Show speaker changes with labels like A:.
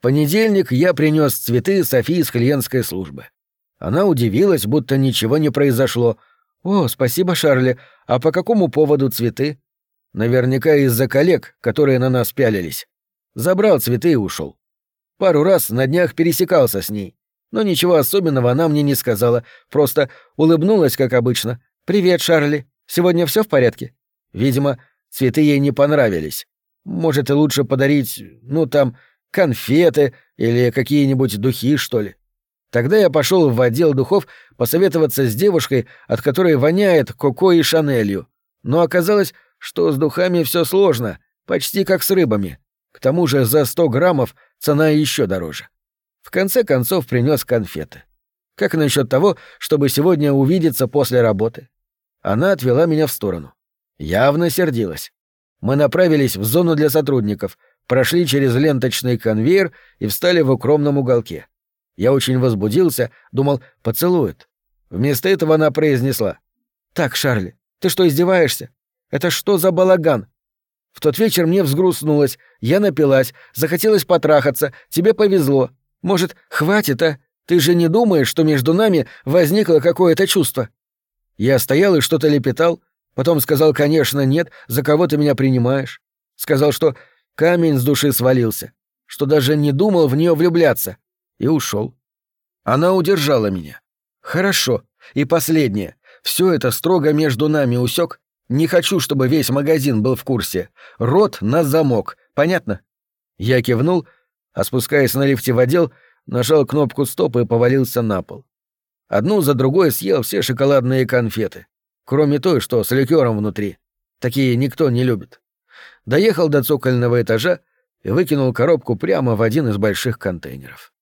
A: понедельник я принес цветы Софии с клиентской службы. Она удивилась, будто ничего не произошло. «О, спасибо, Шарли. А по какому поводу цветы?» «Наверняка из-за коллег, которые на нас пялились. Забрал цветы и ушел. Пару раз на днях пересекался с ней. Но ничего особенного она мне не сказала, просто улыбнулась, как обычно. «Привет, Шарли. Сегодня все в порядке?» Видимо, цветы ей не понравились. Может, и лучше подарить, ну, там, конфеты или какие-нибудь духи, что ли. Тогда я пошел в отдел духов посоветоваться с девушкой, от которой воняет коко и шанелью. Но оказалось, что с духами все сложно, почти как с рыбами. К тому же за 100 граммов цена еще дороже. В конце концов принес конфеты. Как насчет того, чтобы сегодня увидеться после работы? Она отвела меня в сторону. Явно сердилась. Мы направились в зону для сотрудников, прошли через ленточный конвейер и встали в укромном уголке. Я очень возбудился, думал, поцелует. Вместо этого она произнесла. «Так, Шарли, ты что, издеваешься? Это что за балаган? В тот вечер мне взгрустнулось, я напилась, захотелось потрахаться, тебе повезло. Может, хватит, а? Ты же не думаешь, что между нами возникло какое-то чувство?» Я стоял и что-то лепетал, потом сказал, конечно, нет, за кого ты меня принимаешь. Сказал, что камень с души свалился, что даже не думал в нее влюбляться, и ушел. Она удержала меня. Хорошо. И последнее. Все это строго между нами усек. Не хочу, чтобы весь магазин был в курсе. Рот на замок. Понятно? Я кивнул, а спускаясь на лифте в отдел, нажал кнопку стоп и повалился на пол. Одну за другой съел все шоколадные конфеты, кроме той, что с ликером внутри. Такие никто не любит. Доехал до цокольного этажа и выкинул коробку прямо в один из больших контейнеров.